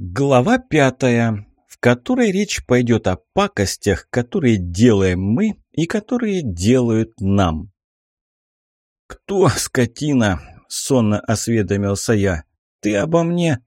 Глава пятая, в которой речь пойдет о пакостях, которые делаем мы и которые делают нам. «Кто, скотина?» – сонно осведомился я. «Ты обо мне?»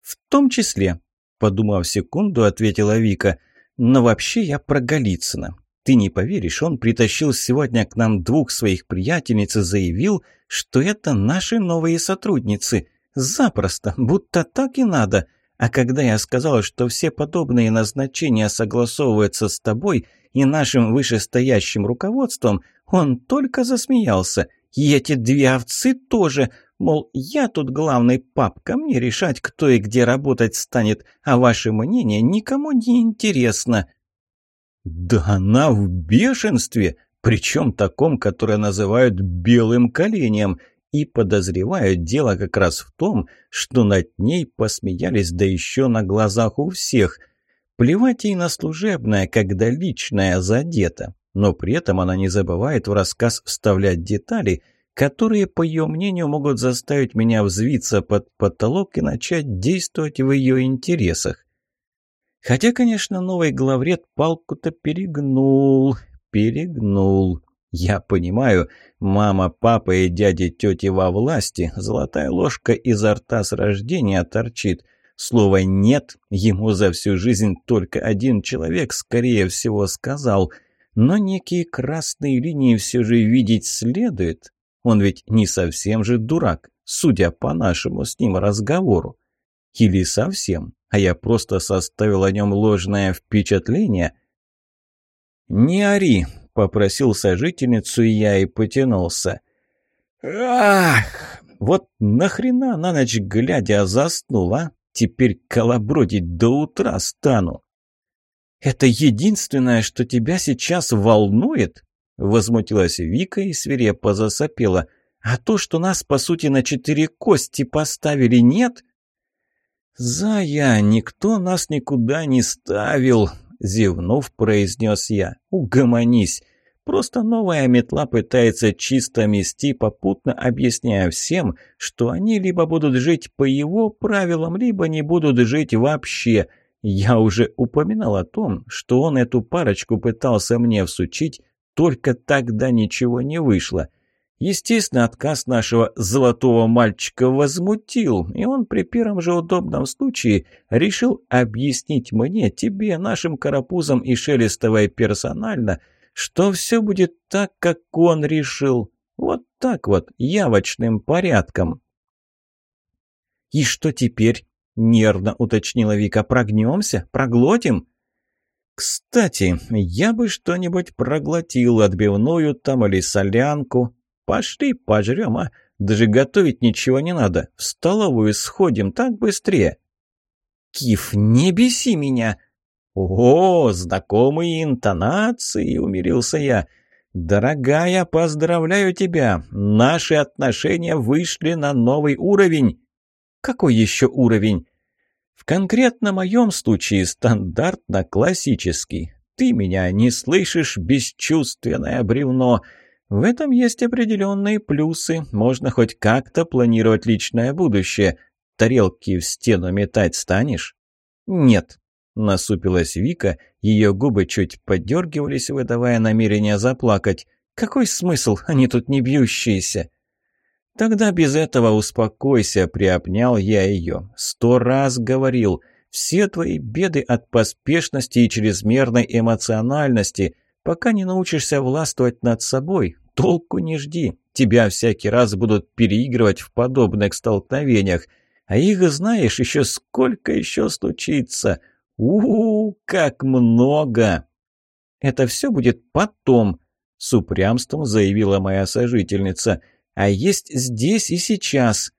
«В том числе», – подумав секунду, ответила Вика. «Но вообще я про Голицына. Ты не поверишь, он притащил сегодня к нам двух своих приятельниц и заявил, что это наши новые сотрудницы. Запросто, будто так и надо». А когда я сказал, что все подобные назначения согласовываются с тобой и нашим вышестоящим руководством, он только засмеялся. И эти две овцы тоже. Мол, я тут главный папка, мне решать, кто и где работать станет, а ваше мнение никому не интересно. Да она в бешенстве, причем таком, которое называют белым коленем – и подозревают дело как раз в том, что над ней посмеялись, да еще на глазах у всех. Плевать ей на служебное, когда личное задето, но при этом она не забывает в рассказ вставлять детали, которые, по ее мнению, могут заставить меня взвиться под потолок и начать действовать в ее интересах. Хотя, конечно, новый главред палку-то перегнул, перегнул. Я понимаю, мама, папа и дяди, тети во власти, золотая ложка изо рта с рождения торчит. Слово «нет» ему за всю жизнь только один человек, скорее всего, сказал. Но некие красные линии все же видеть следует. Он ведь не совсем же дурак, судя по нашему с ним разговору. Или совсем, а я просто составил о нем ложное впечатление. «Не ори!» — попросил сожительницу я и потянулся. «Ах! Вот нахрена на ночь глядя заснула? Теперь колобродить до утра стану!» «Это единственное, что тебя сейчас волнует?» — возмутилась Вика и свирепо засопела. «А то, что нас, по сути, на четыре кости поставили, нет?» «Зая, никто нас никуда не ставил!» Зевнув, произнес я. «Угомонись!» Просто новая метла пытается чисто мести, попутно объясняя всем, что они либо будут жить по его правилам, либо не будут жить вообще. Я уже упоминал о том, что он эту парочку пытался мне всучить, только тогда ничего не вышло. Естественно, отказ нашего золотого мальчика возмутил, и он при первом же удобном случае решил объяснить мне, тебе, нашим карапузам и Шелестовой персонально, что все будет так, как он решил. Вот так вот, явочным порядком. «И что теперь?» – нервно уточнила Вика. «Прогнемся? Проглотим?» «Кстати, я бы что-нибудь проглотил, отбивную там или солянку, Пошли пожрем, а! Даже готовить ничего не надо. В столовую сходим, так быстрее!» «Киф, не беси меня!» «О, знакомые интонации!» — умирился я. «Дорогая, поздравляю тебя! Наши отношения вышли на новый уровень!» «Какой еще уровень?» «В конкретно моем случае стандартно классический. Ты меня не слышишь, бесчувственное бревно!» В этом есть определенные плюсы. Можно хоть как-то планировать личное будущее. Тарелки в стену метать станешь? Нет. Насупилась Вика, ее губы чуть подергивались, выдавая намерение заплакать. «Какой смысл? Они тут не бьющиеся!» «Тогда без этого успокойся», — приобнял я ее. «Сто раз говорил. Все твои беды от поспешности и чрезмерной эмоциональности. Пока не научишься властвовать над собой, толку не жди. Тебя всякий раз будут переигрывать в подобных столкновениях. А их, знаешь, еще сколько еще случится. у у, -у как много! Это все будет потом, с упрямством заявила моя сожительница. А есть здесь и сейчас.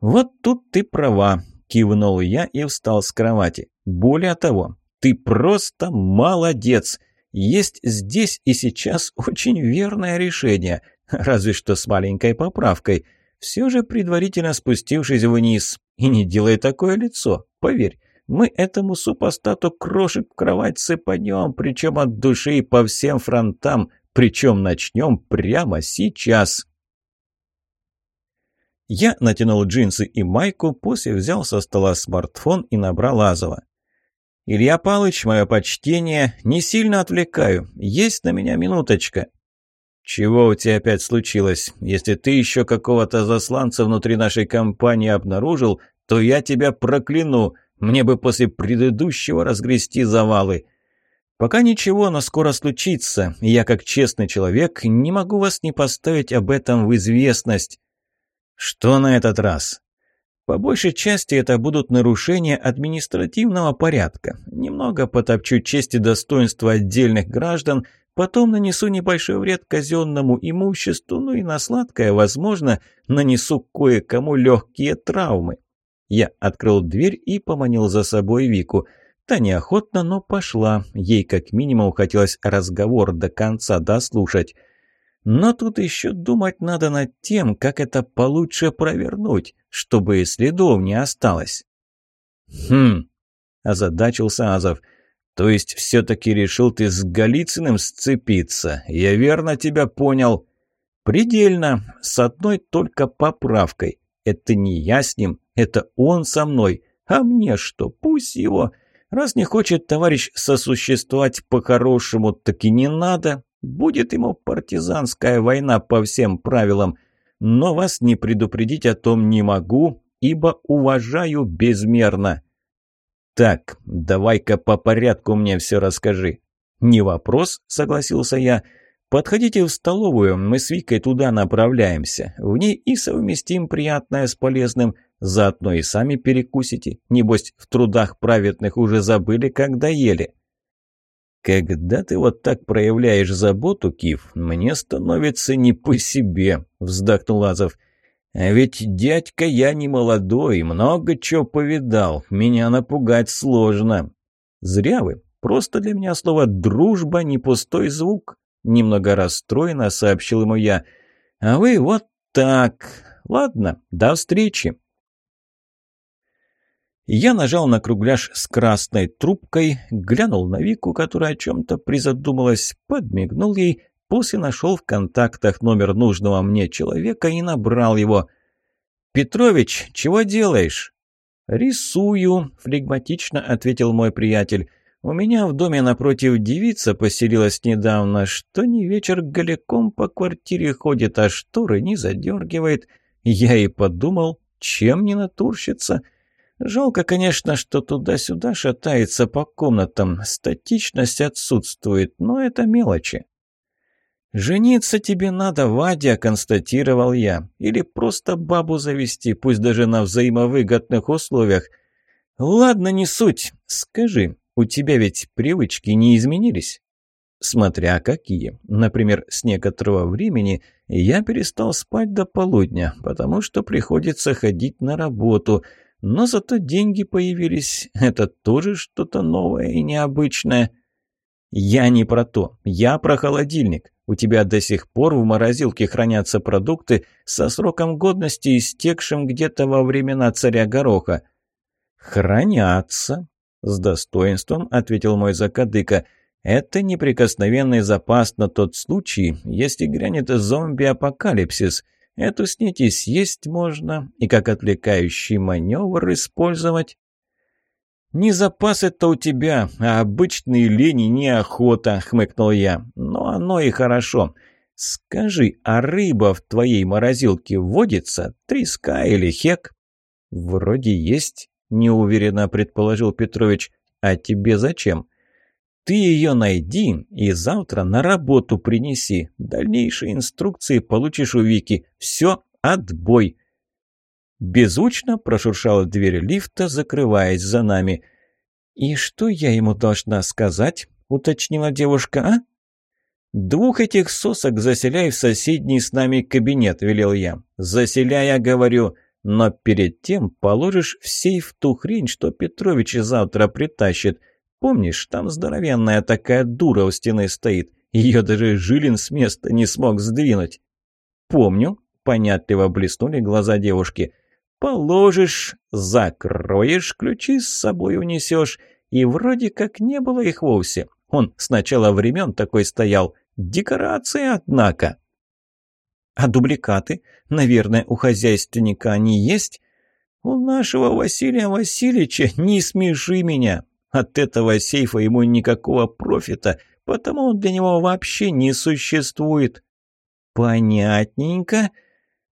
Вот тут ты права, кивнул я и встал с кровати. Более того, ты просто молодец есть здесь и сейчас очень верное решение, разве что с маленькой поправкой. Все же предварительно спустившись вниз, и не делай такое лицо, поверь, мы этому супостату крошек в кровать сыпанем, причем от души и по всем фронтам, причем начнем прямо сейчас. Я натянул джинсы и майку, после взял со стола смартфон и набрал Азова. «Илья Палыч, мое почтение, не сильно отвлекаю. Есть на меня минуточка». «Чего у тебя опять случилось? Если ты еще какого-то засланца внутри нашей компании обнаружил, то я тебя прокляну. Мне бы после предыдущего разгрести завалы». «Пока ничего, но скоро случится. Я, как честный человек, не могу вас не поставить об этом в известность». «Что на этот раз?» По большей части это будут нарушения административного порядка. Немного потопчу честь и достоинство отдельных граждан, потом нанесу небольшой вред казенному имуществу, ну и на сладкое, возможно, нанесу кое-кому легкие травмы. Я открыл дверь и поманил за собой Вику. Та неохотно, но пошла. Ей как минимум хотелось разговор до конца дослушать. Но тут еще думать надо над тем, как это получше провернуть, чтобы и следов не осталось. «Хм», — озадачился Азов, — «то есть все-таки решил ты с Голицыным сцепиться? Я верно тебя понял?» «Предельно, с одной только поправкой. Это не я с ним, это он со мной. А мне что, пусть его...» Раз не хочет товарищ сосуществовать по-хорошему, так и не надо. Будет ему партизанская война по всем правилам. Но вас не предупредить о том не могу, ибо уважаю безмерно. Так, давай-ка по порядку мне все расскажи. Не вопрос, согласился я. Подходите в столовую, мы с Викой туда направляемся. В ней и совместим приятное с полезным, заодно и сами перекусите. Небось, в трудах праведных уже забыли, когда ели. «Когда ты вот так проявляешь заботу, Кив, мне становится не по себе», — вздохнул Азов. «А ведь, дядька, я не молодой, много чего повидал, меня напугать сложно». «Зря вы, просто для меня слово «дружба» не пустой звук», — немного расстроенно сообщил ему я. «А вы вот так. Ладно, до встречи». Я нажал на кругляш с красной трубкой, глянул на Вику, которая о чем-то призадумалась, подмигнул ей, после нашел в контактах номер нужного мне человека и набрал его. «Петрович, чего делаешь?» «Рисую», — флегматично ответил мой приятель. «У меня в доме напротив девица поселилась недавно, что не вечер голиком по квартире ходит, а шторы не задергивает. Я и подумал, чем не натурщица?» Жалко, конечно, что туда-сюда шатается по комнатам, статичность отсутствует, но это мелочи. «Жениться тебе надо, Вадя», — констатировал я, — «или просто бабу завести, пусть даже на взаимовыгодных условиях». «Ладно, не суть. Скажи, у тебя ведь привычки не изменились?» Смотря какие. Например, с некоторого времени я перестал спать до полудня, потому что приходится ходить на работу — но зато деньги появились. Это тоже что-то новое и необычное. Я не про то. Я про холодильник. У тебя до сих пор в морозилке хранятся продукты со сроком годности, истекшим где-то во времена царя Гороха. Хранятся, с достоинством ответил мой закадыка. Это неприкосновенный запас на тот случай, если грянет зомби-апокалипсис – Эту снеть и съесть можно, и как отвлекающий маневр использовать. «Не запас это у тебя, а обычные лени неохота», — хмыкнул я. «Но оно и хорошо. Скажи, а рыба в твоей морозилке водится? Треска или хек?» «Вроде есть», — неуверенно предположил Петрович. «А тебе зачем?» Ты ее найди и завтра на работу принеси. Дальнейшие инструкции получишь у Вики. Все, отбой!» Безучно прошуршала дверь лифта, закрываясь за нами. «И что я ему должна сказать?» — уточнила девушка. «А?» «Двух этих сосок заселяй в соседний с нами кабинет», — велел я. «Заселяй, я говорю, но перед тем положишь в сейф ту хрень, что Петрович завтра притащит. Помнишь, там здоровенная такая дура у стены стоит. Ее даже Жилин с места не смог сдвинуть. Помню. Понятливо блеснули глаза девушки. Положишь, закроешь, ключи с собой унесешь. И вроде как не было их вовсе. Он с начала времен такой стоял. Декорация, однако. А дубликаты? Наверное, у хозяйственника они есть? У нашего Василия Васильевича не смеши меня. От этого сейфа ему никакого профита, потому он для него вообще не существует. Понятненько.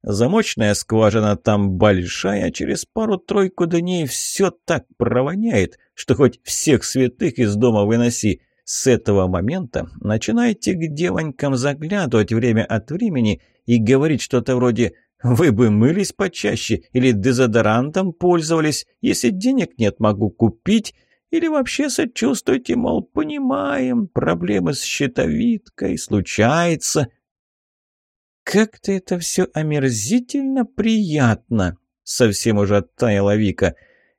Замочная скважина там большая, через пару-тройку дней все так провоняет, что хоть всех святых из дома выноси. С этого момента начинайте к девонькам заглядывать время от времени и говорить что-то вроде «Вы бы мылись почаще» или «Дезодорантом пользовались, если денег нет, могу купить». Или вообще сочувствуйте, мол, понимаем, проблемы с щитовидкой случается. Как-то это все омерзительно приятно, совсем уже оттаяла Вика.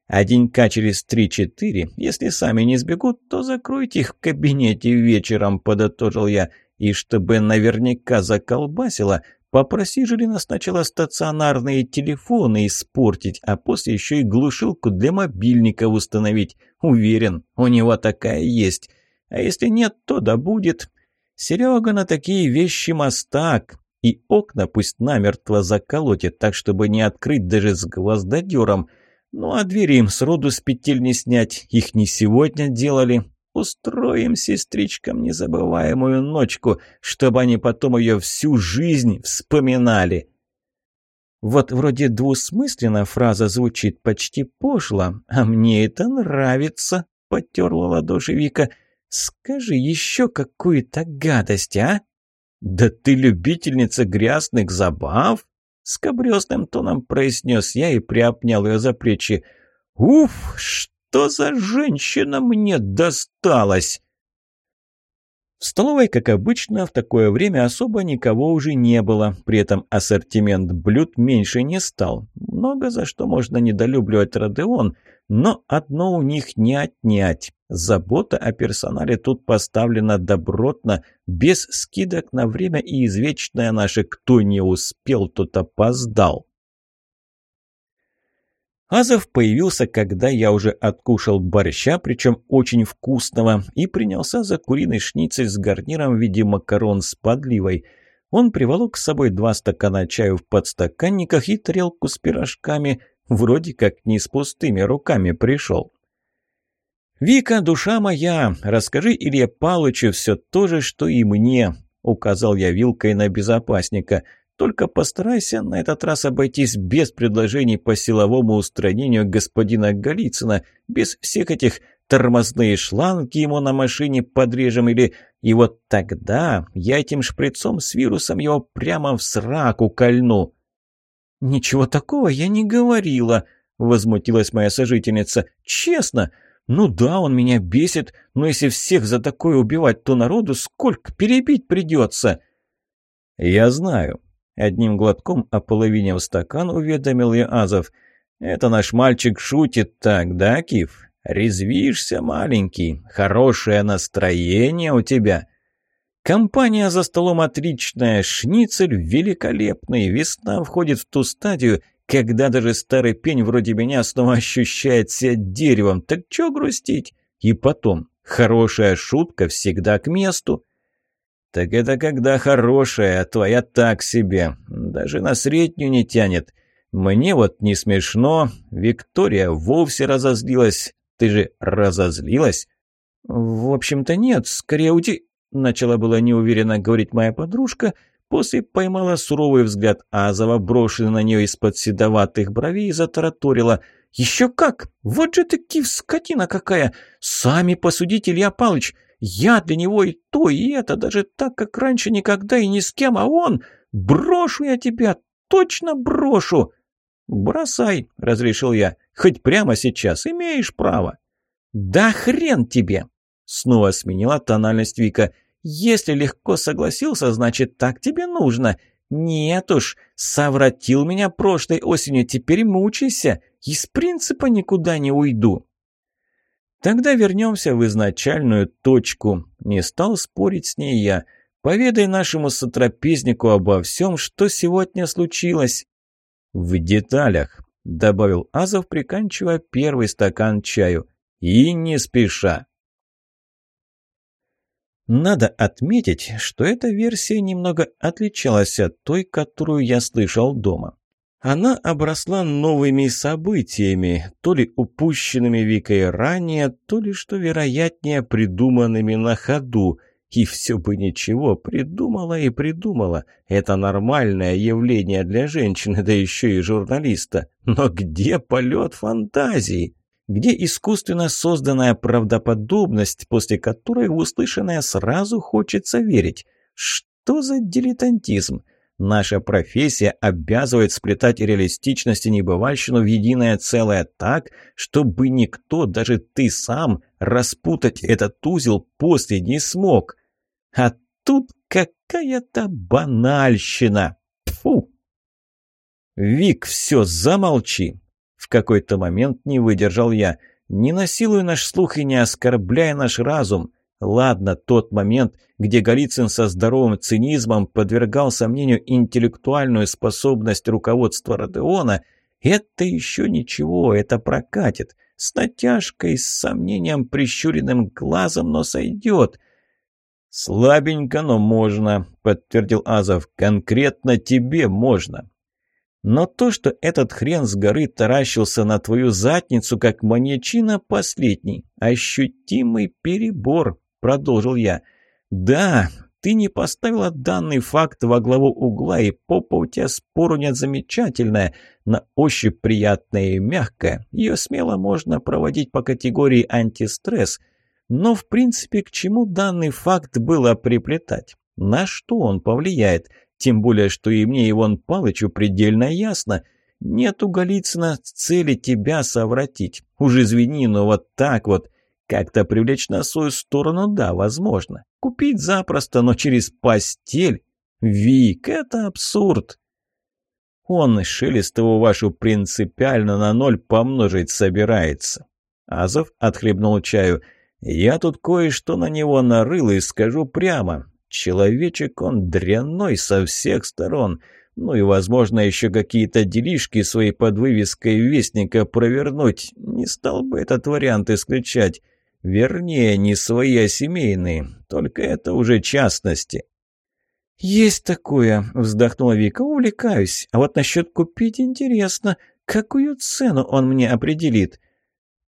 А денька через три-четыре, если сами не сбегут, то закройте их в кабинете вечером, подытожил я. И чтобы наверняка заколбасило, Попроси Жирина сначала стационарные телефоны испортить, а после еще и глушилку для мобильника установить. Уверен, у него такая есть. А если нет, то да будет. Серега на такие вещи мастак. И окна пусть намертво заколотит, так чтобы не открыть даже с гвоздодером. Ну а двери им сроду с петель не снять. Их не сегодня делали. Устроим сестричкам незабываемую ночку, чтобы они потом ее всю жизнь вспоминали. Вот вроде двусмысленно фраза звучит почти пошло, а мне это нравится, потерла ладоши Вика. Скажи еще какую-то гадость, а? Да ты любительница грязных забав? С кабрезным тоном произнес я и приобнял ее за плечи. Уф, что за женщина мне досталась! В столовой, как обычно, в такое время особо никого уже не было, при этом ассортимент блюд меньше не стал. Много за что можно недолюбливать Родеон, но одно у них не отнять. Забота о персонале тут поставлена добротно, без скидок на время и извечная наша «кто не успел, тот опоздал». Азов появился, когда я уже откушал борща, причем очень вкусного, и принялся за куриный шницель с гарниром в виде макарон с подливой. Он приволок с собой два стакана чаю в подстаканниках и тарелку с пирожками, вроде как не с пустыми руками пришел. «Вика, душа моя, расскажи Илье Палычу все то же, что и мне», — указал я вилкой на безопасника — только постарайся на этот раз обойтись без предложений по силовому устранению господина Голицына, без всех этих тормозные шланги ему на машине подрежем или... И вот тогда я этим шприцом с вирусом его прямо в сраку кольну». «Ничего такого я не говорила», — возмутилась моя сожительница. «Честно. Ну да, он меня бесит, но если всех за такое убивать, то народу сколько перебить придется». «Я знаю», Одним глотком о ополовинив стакан, уведомил я Азов. «Это наш мальчик шутит так, да, Киф? Резвишься, маленький, хорошее настроение у тебя». Компания за столом отличная, шницель великолепный, весна входит в ту стадию, когда даже старый пень вроде меня снова ощущает себя деревом. Так чё грустить? И потом, хорошая шутка всегда к месту. «Так это когда хорошая, а твоя так себе. Даже на среднюю не тянет. Мне вот не смешно. Виктория вовсе разозлилась. Ты же разозлилась?» «В общем-то нет, скорее уйти...» Начала была неуверенно говорить моя подружка, после поймала суровый взгляд Азова, брошенный на нее из-под седоватых бровей, и затараторила. «Еще как! Вот же ты, Кив, скотина какая! Сами посудите, Илья Палыч! Я для него и то, и это, даже так, как раньше никогда и ни с кем, а он... Брошу я тебя, точно брошу!» «Бросай», — разрешил я, — «хоть прямо сейчас, имеешь право». «Да хрен тебе!» — снова сменила тональность Вика. «Если легко согласился, значит, так тебе нужно. Нет уж, совратил меня прошлой осенью, теперь мучайся. Из принципа никуда не уйду». Тогда вернемся в изначальную точку. Не стал спорить с ней я. Поведай нашему сотрапезнику обо всем, что сегодня случилось. В деталях, добавил Азов, приканчивая первый стакан чаю. И не спеша. Надо отметить, что эта версия немного отличалась от той, которую я слышал дома. Она обросла новыми событиями, то ли упущенными Викой ранее, то ли, что вероятнее, придуманными на ходу. И все бы ничего, придумала и придумала. Это нормальное явление для женщины, да еще и журналиста. Но где полет фантазии? Где искусственно созданная правдоподобность, после которой в услышанное сразу хочется верить? Что за дилетантизм? Наша профессия обязывает сплетать реалистичность и небывальщину в единое целое так, чтобы никто, даже ты сам, распутать этот узел после не смог. А тут какая-то банальщина. Фу! «Вик, все, замолчи!» В какой-то момент не выдержал я. «Не насилуй наш слух и не оскорбляй наш разум. Ладно, тот момент, где Голицын со здоровым цинизмом подвергал сомнению интеллектуальную способность руководства Родеона, это еще ничего, это прокатит. С натяжкой, с сомнением, прищуренным глазом, но сойдет. «Слабенько, но можно», — подтвердил Азов. «Конкретно тебе можно». Но то, что этот хрен с горы таращился на твою задницу, как маньячина, последний, ощутимый перебор продолжил я. «Да, ты не поставила данный факт во главу угла, и попа у тебя спору нет замечательная, на ощупь приятная и мягкая. Ее смело можно проводить по категории антистресс. Но, в принципе, к чему данный факт было приплетать? На что он повлияет? Тем более, что и мне, и вон Палычу, предельно ясно. Нет у Голицына цели тебя совратить. Уж извини, но вот так вот. Как-то привлечь на свою сторону, да, возможно. Купить запросто, но через постель? Вик, это абсурд. Он Шелестову вашу принципиально на ноль помножить собирается. Азов отхлебнул чаю. Я тут кое-что на него нарыл и скажу прямо. Человечек он дрянной со всех сторон. Ну и, возможно, еще какие-то делишки своей под вывеской вестника провернуть. Не стал бы этот вариант исключать. Вернее, не свои, а семейные. Только это уже частности. «Есть такое», — вздохнула Вика, — «увлекаюсь. А вот насчет купить интересно. Какую цену он мне определит?»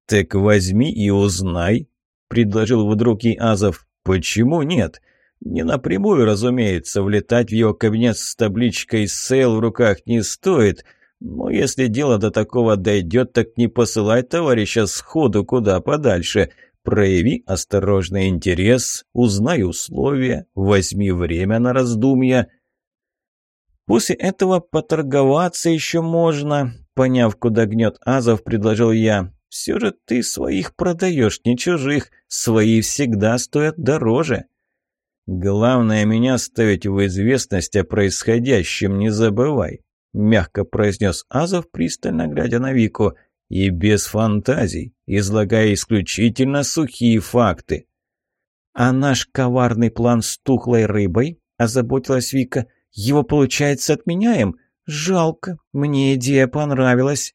«Так возьми и узнай», — предложил вдруг ей Азов. «Почему нет?» «Не напрямую, разумеется, влетать в его кабинет с табличкой «Сейл» в руках не стоит». Но если дело до такого дойдет, так не посылай товарища сходу куда подальше — прояви осторожный интерес, узнай условия, возьми время на раздумья. После этого поторговаться еще можно, поняв, куда гнет Азов, предложил я. Все же ты своих продаешь, не чужих, свои всегда стоят дороже. Главное меня ставить в известность о происходящем, не забывай, мягко произнес Азов, пристально глядя на Вику – и без фантазий, излагая исключительно сухие факты. «А наш коварный план с тухлой рыбой?» – озаботилась Вика. «Его, получается, отменяем? Жалко, мне идея понравилась».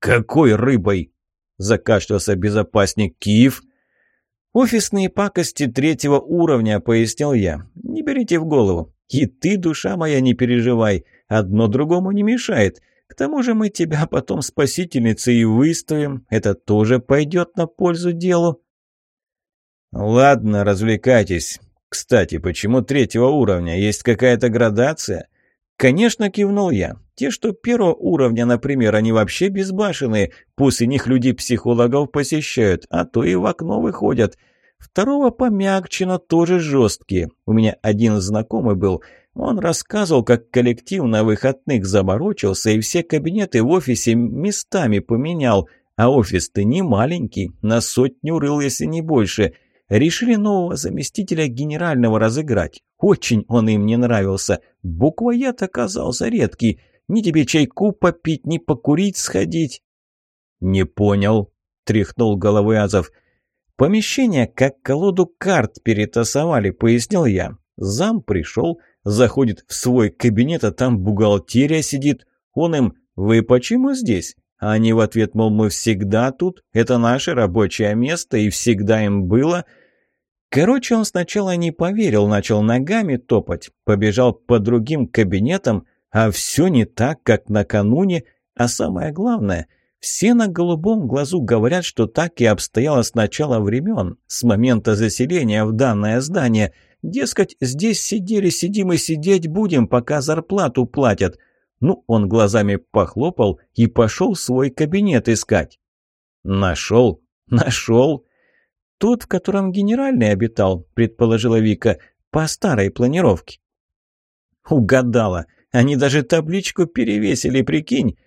«Какой рыбой?» – закашлялся безопасник Киев. «Офисные пакости третьего уровня», – пояснил я. «Не берите в голову. И ты, душа моя, не переживай. Одно другому не мешает. К тому же мы тебя потом спасительницей и выставим. Это тоже пойдет на пользу делу». «Ладно, развлекайтесь. Кстати, почему третьего уровня? Есть какая-то градация?» «Конечно», — кивнул я. «Те, что первого уровня, например, они вообще безбашенные. Пусть и них люди-психологов посещают, а то и в окно выходят. Второго помягче, но тоже жесткие. У меня один знакомый был. Он рассказывал, как коллектив на выходных заморочился и все кабинеты в офисе местами поменял, а офис-то не маленький, на сотню рыл, если не больше. Решили нового заместителя генерального разыграть. Очень он им не нравился. Буквоед оказался редкий. Ни тебе чайку попить, ни покурить сходить. «Не понял», — тряхнул головой Азов. «Помещение как колоду карт перетасовали», — пояснил я. Зам пришел, — Заходит в свой кабинет, а там бухгалтерия сидит. Он им «Вы почему здесь?» А они в ответ, мол, мы всегда тут, это наше рабочее место, и всегда им было. Короче, он сначала не поверил, начал ногами топать, побежал по другим кабинетам, а все не так, как накануне, а самое главное – все на голубом глазу говорят, что так и обстояло с начала времен, с момента заселения в данное здание – Дескать, здесь сидели, сидим и сидеть будем, пока зарплату платят. Ну, он глазами похлопал и пошел свой кабинет искать. Нашел, нашел. Тот, в котором генеральный обитал, предположила Вика, по старой планировке. Угадала. Они даже табличку перевесили, прикинь.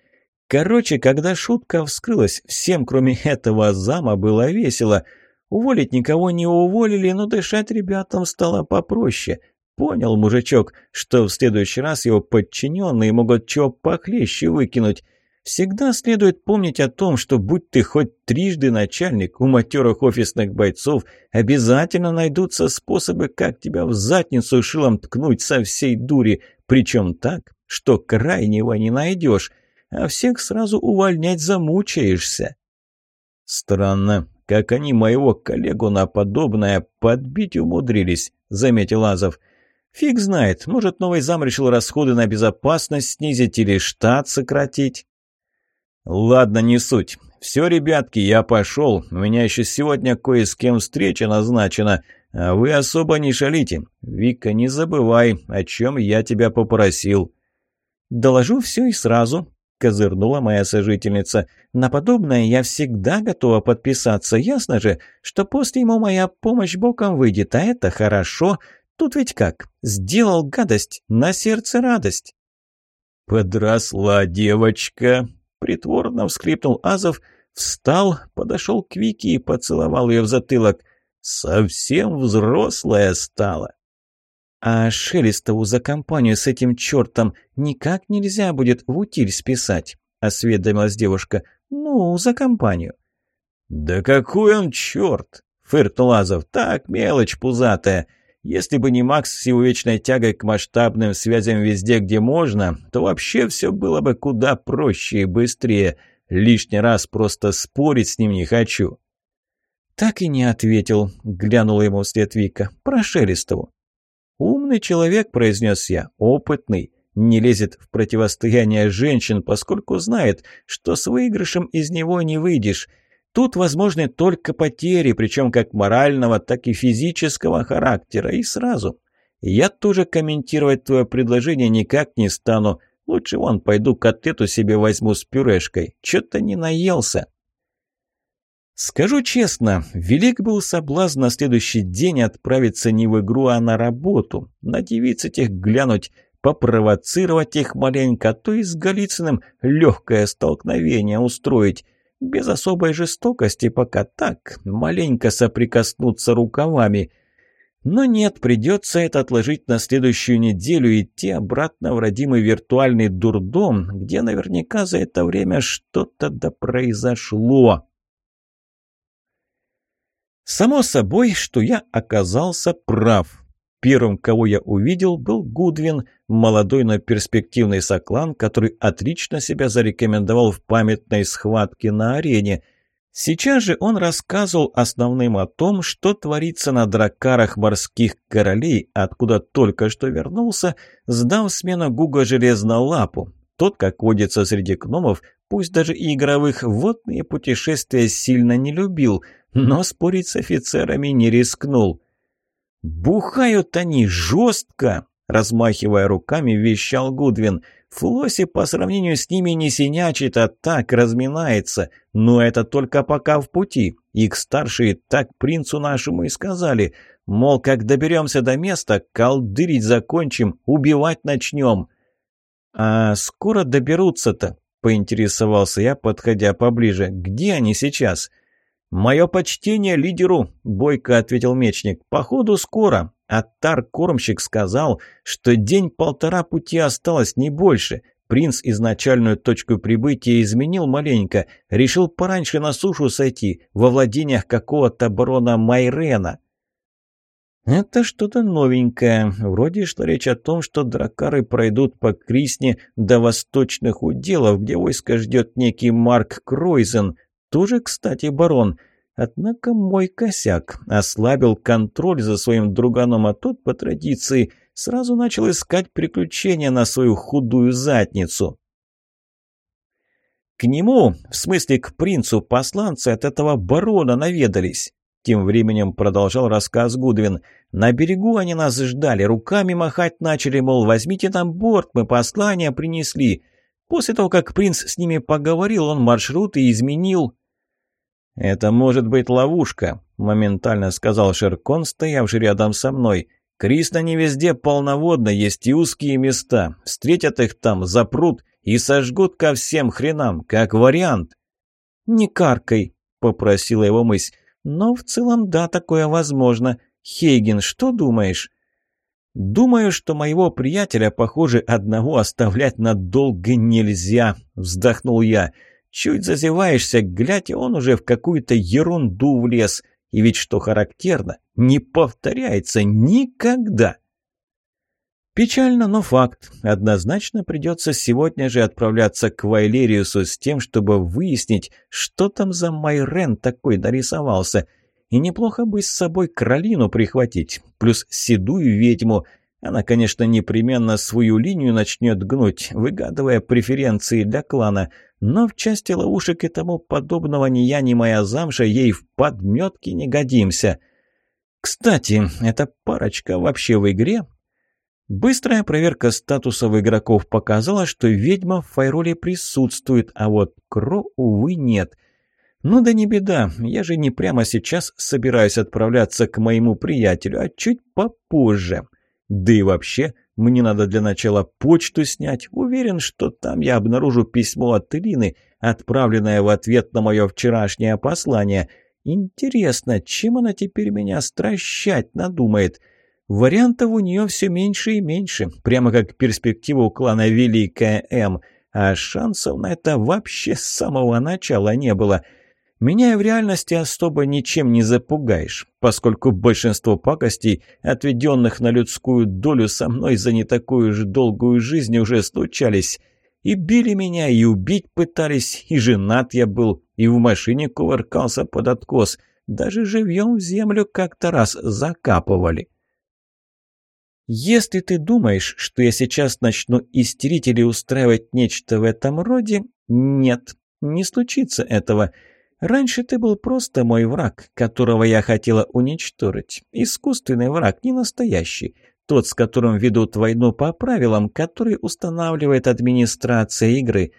Короче, когда шутка вскрылась, всем, кроме этого зама, было весело – Уволить никого не уволили, но дышать ребятам стало попроще. Понял мужичок, что в следующий раз его подчиненные могут чего похлеще выкинуть. Всегда следует помнить о том, что будь ты хоть трижды начальник, у матерых офисных бойцов обязательно найдутся способы, как тебя в задницу шилом ткнуть со всей дури, причем так, что крайнего не найдешь, а всех сразу увольнять замучаешься. Странно, как они моего коллегу на подобное подбить умудрились, заметил Азов. Фиг знает, может, новый зам решил расходы на безопасность снизить или штат сократить. Ладно, не суть. Все, ребятки, я пошел. У меня еще сегодня кое с кем встреча назначена. А вы особо не шалите. Вика, не забывай, о чем я тебя попросил. Доложу все и сразу, — козырнула моя сожительница. «На подобное я всегда готова подписаться. Ясно же, что после ему моя помощь боком выйдет, а это хорошо. Тут ведь как? Сделал гадость, на сердце радость». «Подросла девочка!» — притворно вскрипнул Азов, встал, подошел к Вике и поцеловал ее в затылок. «Совсем взрослая стала!» А Шелестову за компанию с этим чертом никак нельзя будет в утиль списать, осведомилась девушка. Ну, за компанию. Да какой он черт! Фыртулазов, так мелочь пузатая. Если бы не Макс с его вечной тягой к масштабным связям везде, где можно, то вообще все было бы куда проще и быстрее. Лишний раз просто спорить с ним не хочу». Так и не ответил, глянула ему вслед Вика, про Шелестову. «Умный человек», – произнес я, – «опытный». Не лезет в противостояние женщин, поскольку знает, что с выигрышем из него не выйдешь. Тут возможны только потери, причем как морального, так и физического характера, и сразу. Я тоже комментировать твое предложение никак не стану. Лучше вон пойду котлету себе возьму с пюрешкой. Че-то не наелся. Скажу честно, велик был соблазн на следующий день отправиться не в игру, а на работу, на девиц этих глянуть, попровоцировать их маленько, а то и с Голицыным легкое столкновение устроить, без особой жестокости, пока так, маленько соприкоснуться рукавами. Но нет, придется это отложить на следующую неделю и идти обратно в родимый виртуальный дурдом, где наверняка за это время что-то да произошло. Само собой, что я оказался прав. Первым, кого я увидел, был Гудвин, молодой, но перспективный соклан, который отлично себя зарекомендовал в памятной схватке на арене. Сейчас же он рассказывал основным о том, что творится на дракарах морских королей, откуда только что вернулся, сдав смену Гуга Железнолапу. Тот, как водится среди гномов, пусть даже и игровых, водные путешествия сильно не любил – но спорить с офицерами не рискнул. «Бухают они жестко!» — размахивая руками, вещал Гудвин. «Флосси по сравнению с ними не синячит, а так разминается. Но это только пока в пути. Их старшие так принцу нашему и сказали. Мол, как доберемся до места, колдырить закончим, убивать начнем». «А скоро доберутся-то?» — поинтересовался я, подходя поближе. «Где они сейчас?» — «Мое почтение лидеру», — бойко ответил мечник. «Походу, скоро. Аттар-кормщик сказал, что день-полтора пути осталось, не больше. Принц изначальную точку прибытия изменил маленько, решил пораньше на сушу сойти, во владениях какого-то барона Майрена». Это что-то новенькое. Вроде что речь о том, что дракары пройдут по Крисне до восточных уделов, где войско ждет некий Марк Кройзен тоже, кстати, барон. Однако мой косяк ослабил контроль за своим друганом, а тот, по традиции, сразу начал искать приключения на свою худую задницу. К нему, в смысле к принцу, посланцы от этого барона наведались. Тем временем продолжал рассказ Гудвин. «На берегу они нас ждали, руками махать начали, мол, возьмите нам борт, мы послание принесли. После того, как принц с ними поговорил, он маршрут и изменил. «Это может быть ловушка», — моментально сказал Шеркон, стоявший рядом со мной. «Криста не везде полноводно, есть и узкие места. Встретят их там, запрут и сожгут ко всем хренам, как вариант». «Не каркай», — попросила его мысь. «Но в целом да, такое возможно. Хейген, что думаешь?» «Думаю, что моего приятеля, похоже, одного оставлять надолго нельзя», — вздохнул я. «Я...» Чуть зазеваешься, глядь, и он уже в какую-то ерунду влез. И ведь, что характерно, не повторяется никогда. Печально, но факт. Однозначно придется сегодня же отправляться к Вайлериусу с тем, чтобы выяснить, что там за Майрен такой нарисовался. И неплохо бы с собой кролину прихватить, плюс седую ведьму. Она, конечно, непременно свою линию начнет гнуть, выгадывая преференции для клана. Но в части ловушек и тому подобного ни я, ни моя замша ей в подметке не годимся. Кстати, эта парочка вообще в игре? Быстрая проверка статусов игроков показала, что ведьма в файроле присутствует, а вот Кро, увы, нет. Ну да не беда, я же не прямо сейчас собираюсь отправляться к моему приятелю, а чуть попозже. Да и вообще, мне надо для начала почту снять. Уверен, что там я обнаружу письмо от Ирины, отправленное в ответ на мое вчерашнее послание. Интересно, чем она теперь меня стращать надумает? Вариантов у нее все меньше и меньше, прямо как перспективу клана «Великая М», а шансов на это вообще с самого начала не было — меня и в реальности особо ничем не запугаешь, поскольку большинство пакостей, отведенных на людскую долю со мной за не такую же долгую жизнь, уже случались. И били меня, и убить пытались, и женат я был, и в машине кувыркался под откос. Даже живьем в землю как-то раз закапывали. Если ты думаешь, что я сейчас начну истерить или устраивать нечто в этом роде, нет, не случится этого. Раньше ты был просто мой враг, которого я хотела уничтожить. Искусственный враг, не настоящий. Тот, с которым ведут войну по правилам, которые устанавливает администрация игры.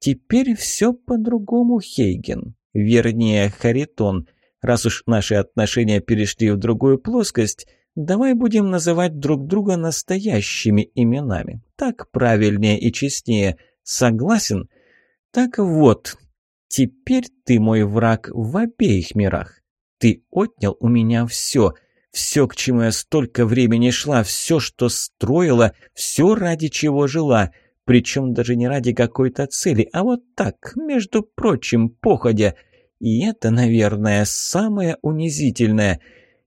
Теперь все по-другому, Хейген. Вернее, Харитон. Раз уж наши отношения перешли в другую плоскость, давай будем называть друг друга настоящими именами. Так правильнее и честнее. Согласен? Так вот, Теперь ты мой враг в обеих мирах. Ты отнял у меня все. Все, к чему я столько времени шла, все, что строила, все, ради чего жила. Причем даже не ради какой-то цели, а вот так, между прочим, походя. И это, наверное, самое унизительное.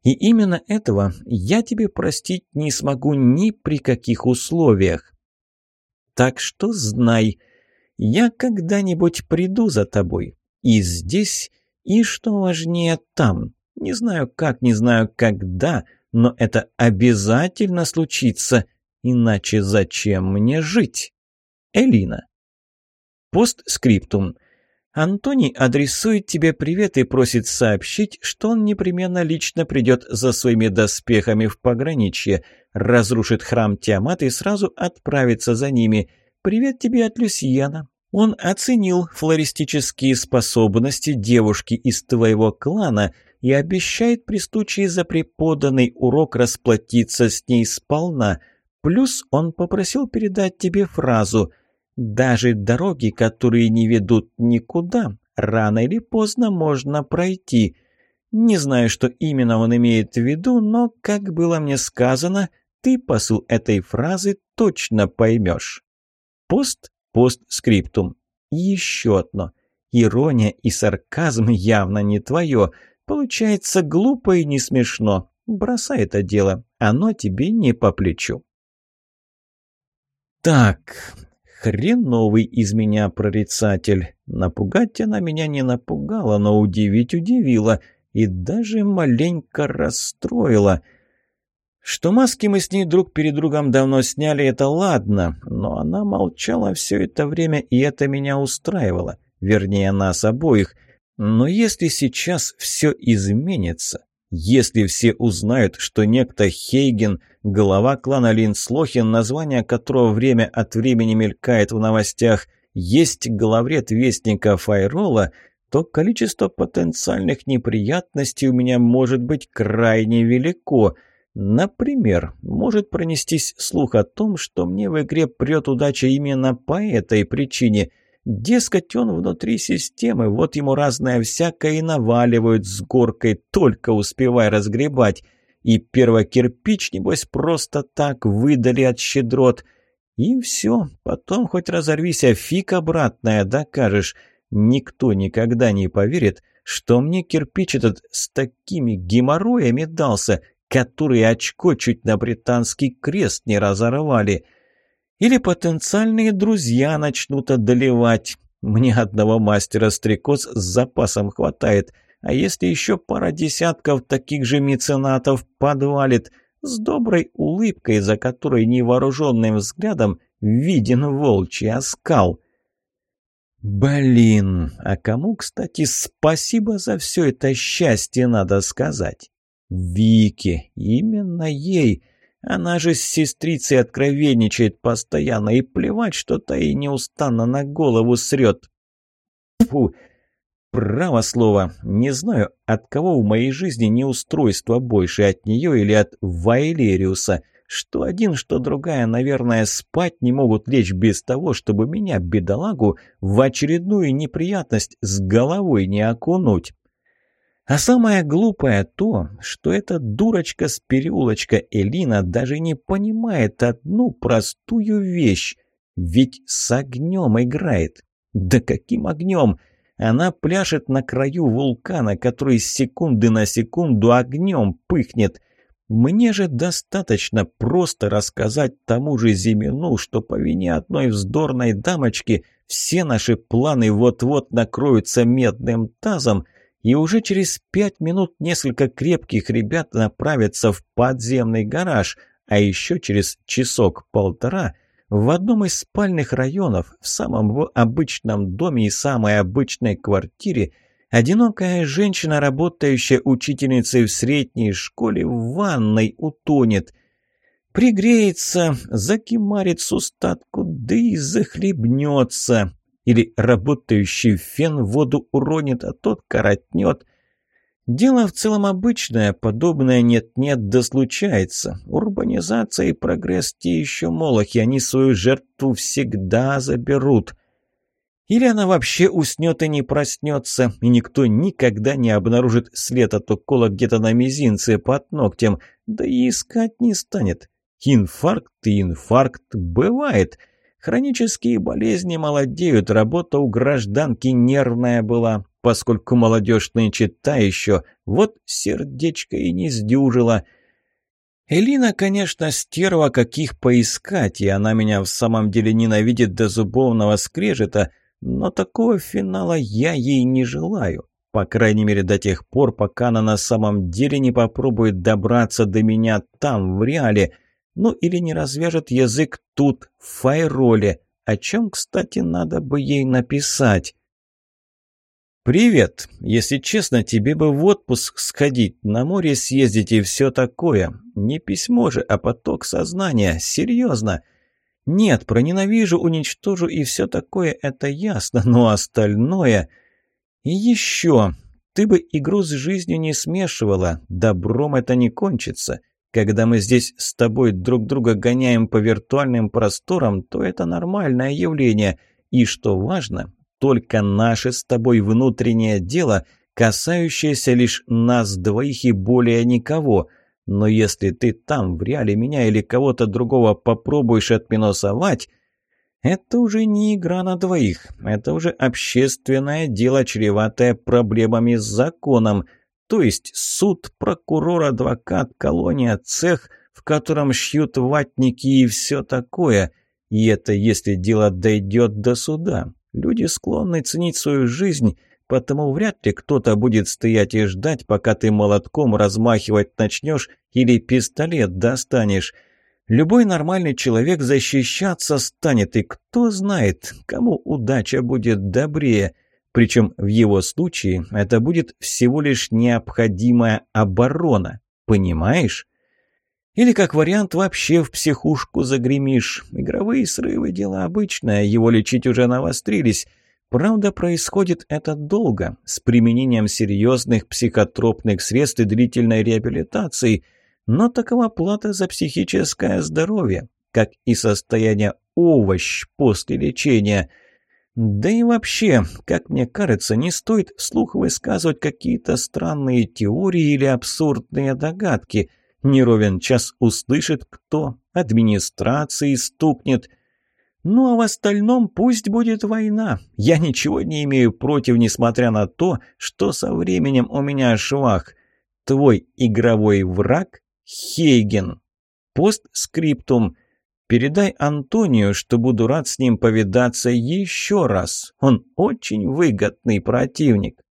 И именно этого я тебе простить не смогу ни при каких условиях. Так что знай, я когда-нибудь приду за тобой. И здесь, и, что важнее, там. Не знаю как, не знаю когда, но это обязательно случится. Иначе зачем мне жить? Элина. Постскриптум. Антоний адресует тебе привет и просит сообщить, что он непременно лично придет за своими доспехами в пограничье, разрушит храм Тиамат и сразу отправится за ними – «Привет тебе от Люсьена». Он оценил флористические способности девушки из твоего клана и обещает при случае за преподанный урок расплатиться с ней сполна. Плюс он попросил передать тебе фразу «Даже дороги, которые не ведут никуда, рано или поздно можно пройти». Не знаю, что именно он имеет в виду, но, как было мне сказано, ты посыл этой фразы точно поймешь. Пост постскриптум. Еще одно. Ирония и сарказм явно не твое. Получается глупо и не смешно. Бросай это дело. Оно тебе не по плечу. Так, хреновый из меня прорицатель. Напугать она меня не напугала, но удивить удивила. И даже маленько расстроила — что маски мы с ней друг перед другом давно сняли, это ладно, но она молчала все это время, и это меня устраивало, вернее, нас обоих. Но если сейчас все изменится, если все узнают, что некто Хейген, глава клана Линслохин, название которого время от времени мелькает в новостях, есть главред вестника Файрола, то количество потенциальных неприятностей у меня может быть крайне велико – Например, может пронестись слух о том, что мне в игре прет удача именно по этой причине. Дескать, он внутри системы, вот ему разное всякое и наваливают с горкой, только успевай разгребать. И первокирпич, небось, просто так выдали от щедрот. И все, потом хоть разорвись, а фиг обратное докажешь. Никто никогда не поверит, что мне кирпич этот с такими геморроями дался – которые очко чуть на британский крест не разорвали. Или потенциальные друзья начнут одолевать. Мне одного мастера-стрекоз с запасом хватает, а если еще пара десятков таких же меценатов подвалит, с доброй улыбкой, за которой невооруженным взглядом виден волчий оскал. Блин, а кому, кстати, спасибо за все это счастье надо сказать? Вики. Именно ей. Она же с сестрицей откровенничает постоянно и плевать, что та ей неустанно на голову срет. Фу, право слово. Не знаю, от кого в моей жизни неустройство больше, от нее или от Вайлериуса. Что один, что другая, наверное, спать не могут лечь без того, чтобы меня, бедолагу, в очередную неприятность с головой не окунуть. А самое глупое то, что эта дурочка с переулочка Элина даже не понимает одну простую вещь. Ведь с огнем играет. Да каким огнем? Она пляшет на краю вулкана, который с секунды на секунду огнем пыхнет. Мне же достаточно просто рассказать тому же Зимину, что по вине одной вздорной дамочки все наши планы вот-вот накроются медным тазом — и уже через пять минут несколько крепких ребят направятся в подземный гараж, а еще через часок-полтора в одном из спальных районов, в самом обычном доме и самой обычной квартире, одинокая женщина, работающая учительницей в средней школе, в ванной утонет. Пригреется, закимарит с устатку, да и захлебнется. Или работающий фен воду уронит, а тот коротнет. Дело в целом обычное, подобное нет-нет да случается. Урбанизация и прогресс те еще молохи, они свою жертву всегда заберут. Или она вообще уснет и не проснется, и никто никогда не обнаружит след от укола где-то на мизинце под ногтем, да и искать не станет. Инфаркт и инфаркт бывает – Хронические болезни молодеют, работа у гражданки нервная была, поскольку молодежные чита еще, вот сердечко и не сдюжило. Элина, конечно, стерва, каких поискать, и она меня в самом деле ненавидит до зубовного скрежета, но такого финала я ей не желаю, по крайней мере до тех пор, пока она на самом деле не попробует добраться до меня там, в реале – ну или не развяжет язык тут, в файроле, о чем, кстати, надо бы ей написать. «Привет! Если честно, тебе бы в отпуск сходить, на море съездить и все такое. Не письмо же, а поток сознания. Серьезно. Нет, про ненавижу, уничтожу и все такое, это ясно, но остальное... И еще, ты бы игру с жизнью не смешивала, добром это не кончится. Когда мы здесь с тобой друг друга гоняем по виртуальным просторам, то это нормальное явление. И что важно, только наше с тобой внутреннее дело, касающееся лишь нас двоих и более никого. Но если ты там в реале меня или кого-то другого попробуешь отминусовать, это уже не игра на двоих, это уже общественное дело, чреватое проблемами с законом – то есть суд, прокурор, адвокат, колония, цех, в котором шьют ватники и все такое. И это если дело дойдет до суда. Люди склонны ценить свою жизнь, потому вряд ли кто-то будет стоять и ждать, пока ты молотком размахивать начнешь или пистолет достанешь. Любой нормальный человек защищаться станет, и кто знает, кому удача будет добрее – причем в его случае это будет всего лишь необходимая оборона. Понимаешь? Или как вариант вообще в психушку загремишь. Игровые срывы – дело обычное, его лечить уже навострились. Правда, происходит это долго, с применением серьезных психотропных средств и длительной реабилитации, но такова плата за психическое здоровье, как и состояние овощ после лечения – да и вообще, как мне кажется, не стоит вслух высказывать какие-то странные теории или абсурдные догадки. Неровен час услышит кто, администрации стукнет. Ну а в остальном пусть будет война. Я ничего не имею против, несмотря на то, что со временем у меня швах. Твой игровой враг – Хейген. Постскриптум – Передай Антонию, что буду рад с ним повидаться еще раз. Он очень выгодный противник.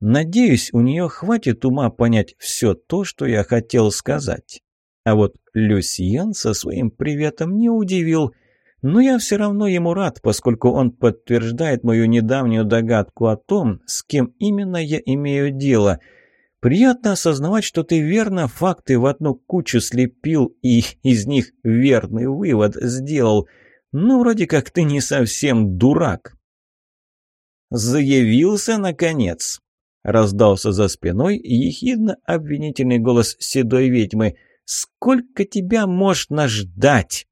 Надеюсь, у нее хватит ума понять все то, что я хотел сказать. А вот Люсьен со своим приветом не удивил, но я все равно ему рад, поскольку он подтверждает мою недавнюю догадку о том, с кем именно я имею дело – Приятно осознавать, что ты верно факты в одну кучу слепил и из них верный вывод сделал. Ну, вроде как ты не совсем дурак. «Заявился, наконец!» — раздался за спиной ехидно-обвинительный голос седой ведьмы. «Сколько тебя можно ждать?»